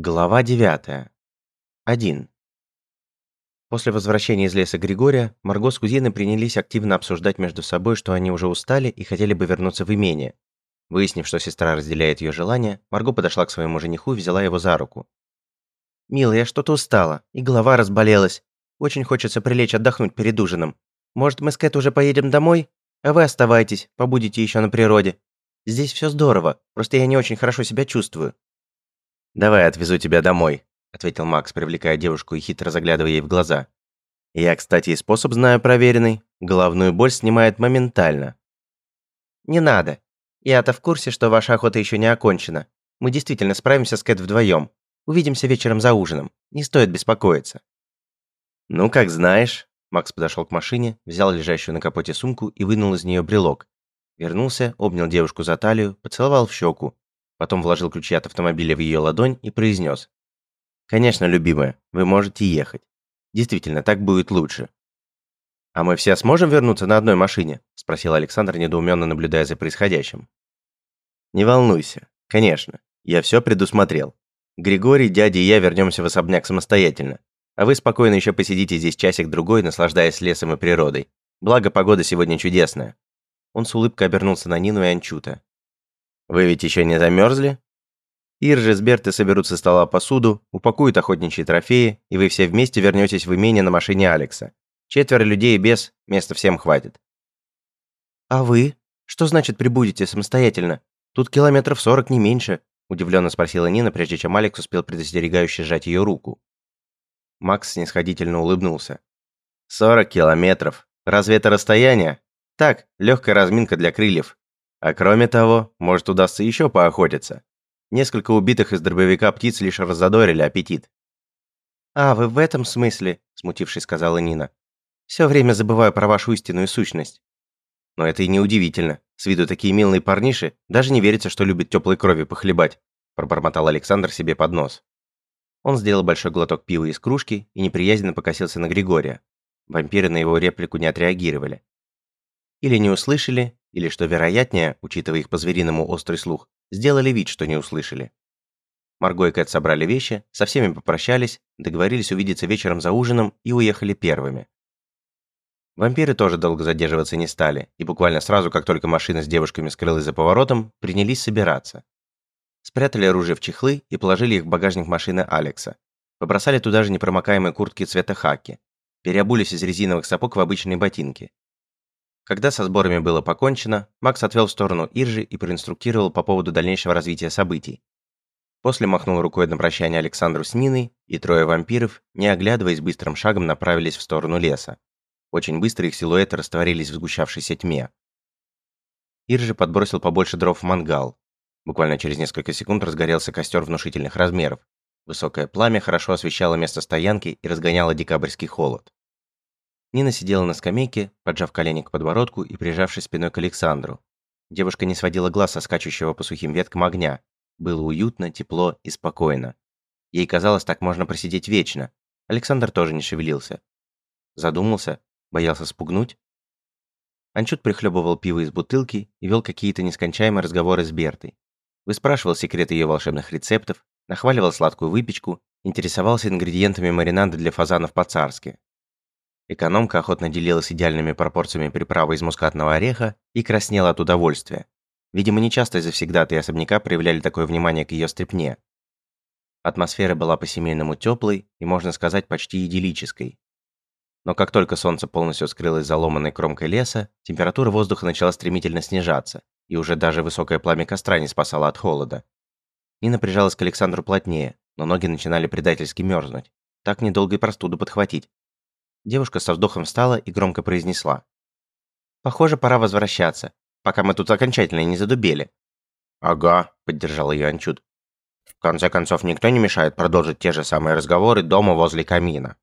Глава 9. 1. После возвращения из леса Григория, Марго с кузиной принялись активно обсуждать между собой, что они уже устали и хотели бы вернуться в имение. Выяснив, что сестра разделяет ее желание, Марго подошла к своему жениху и взяла его за руку. «Милый, я что-то устала, и голова разболелась. Очень хочется прилечь отдохнуть перед ужином. Может, мы с Кэт уже поедем домой? А вы оставайтесь, побудете еще на природе. Здесь все здорово, просто я не очень хорошо себя чувствую. «Давай отвезу тебя домой», — ответил Макс, привлекая девушку и хитро заглядывая ей в глаза. «Я, кстати, и способ знаю проверенный. Головную боль снимает моментально». «Не надо. Я-то в курсе, что ваша охота еще не окончена. Мы действительно справимся с Кэт вдвоем. Увидимся вечером за ужином. Не стоит беспокоиться». «Ну, как знаешь». Макс подошел к машине, взял лежащую на капоте сумку и вынул из нее брелок. Вернулся, обнял девушку за талию, поцеловал в щеку, Потом вложил ключи от автомобиля в ее ладонь и произнес. «Конечно, любимая, вы можете ехать. Действительно, так будет лучше». «А мы все сможем вернуться на одной машине?» – спросил Александр, недоуменно наблюдая за происходящим. «Не волнуйся. Конечно. Я все предусмотрел. Григорий, дядя и я вернемся в особняк самостоятельно. А вы спокойно еще посидите здесь часик-другой, наслаждаясь лесом и природой. Благо, погода сегодня чудесная». Он с улыбкой обернулся на Нину и Анчута. Вы ведь еще не замерзли? Иржи с Берты соберут со стола посуду, упакуют охотничьи трофеи, и вы все вместе вернетесь в имение на машине Алекса. Четверо людей без, места всем хватит. А вы? Что значит прибудете самостоятельно? Тут километров сорок, не меньше, удивленно спросила Нина, прежде чем Алекс успел предостерегающе сжать ее руку. Макс снисходительно улыбнулся. «Сорок километров. Разве это расстояние? Так, легкая разминка для крыльев. А кроме того, может удастся еще поохотиться. Несколько убитых из дробовика птиц лишь разодорили аппетит. «А, вы в этом смысле?» – смутившись, сказала Нина. «Все время забываю про вашу истинную сущность». Но это и не удивительно. С виду такие милые парниши, даже не верится, что любят теплой крови похлебать, пробормотал Александр себе под нос. Он сделал большой глоток пива из кружки и неприязненно покосился на Григория. Вампиры на его реплику не отреагировали. Или не услышали, или, что вероятнее, учитывая их по-звериному острый слух, сделали вид, что не услышали. Марго и Кэт собрали вещи, со всеми попрощались, договорились увидеться вечером за ужином и уехали первыми. Вампиры тоже долго задерживаться не стали, и буквально сразу, как только машина с девушками скрылась за поворотом, принялись собираться. Спрятали оружие в чехлы и положили их в багажник машины Алекса. Побросали туда же непромокаемые куртки цвета хаки. Переобулись из резиновых сапог в обычные ботинки. Когда со сборами было покончено, Макс отвел в сторону Иржи и проинструктировал по поводу дальнейшего развития событий. После махнул рукой на прощание Александру с Ниной, и трое вампиров, не оглядываясь быстрым шагом, направились в сторону леса. Очень быстро их силуэты растворились в сгущавшейся тьме. Иржи подбросил побольше дров в мангал. Буквально через несколько секунд разгорелся костер внушительных размеров. Высокое пламя хорошо освещало место стоянки и разгоняло декабрьский холод. Нина сидела на скамейке, поджав колени к подбородку и прижавшись спиной к Александру. Девушка не сводила глаз со скачущего по сухим веткам огня. Было уютно, тепло и спокойно. Ей казалось, так можно просидеть вечно. Александр тоже не шевелился. Задумался, боялся спугнуть. Анчут прихлебывал пиво из бутылки и вел какие-то нескончаемые разговоры с Бертой. Выспрашивал секреты ее волшебных рецептов, нахваливал сладкую выпечку, интересовался ингредиентами маринада для фазанов по-царски. Экономка охотно делилась идеальными пропорциями приправы из мускатного ореха и краснела от удовольствия. Видимо, нечасто завсегдатые особняка проявляли такое внимание к ее стрепне. Атмосфера была по-семейному теплой и, можно сказать, почти идиллической. Но как только солнце полностью скрылось за ломаной кромкой леса, температура воздуха начала стремительно снижаться, и уже даже высокое пламя костра не спасало от холода. Нина прижалась к Александру плотнее, но ноги начинали предательски мерзнуть. Так недолго и простуду подхватить. Девушка со вздохом встала и громко произнесла. «Похоже, пора возвращаться, пока мы тут окончательно не задубели». «Ага», — поддержал ее Анчут. «В конце концов, никто не мешает продолжить те же самые разговоры дома возле камина».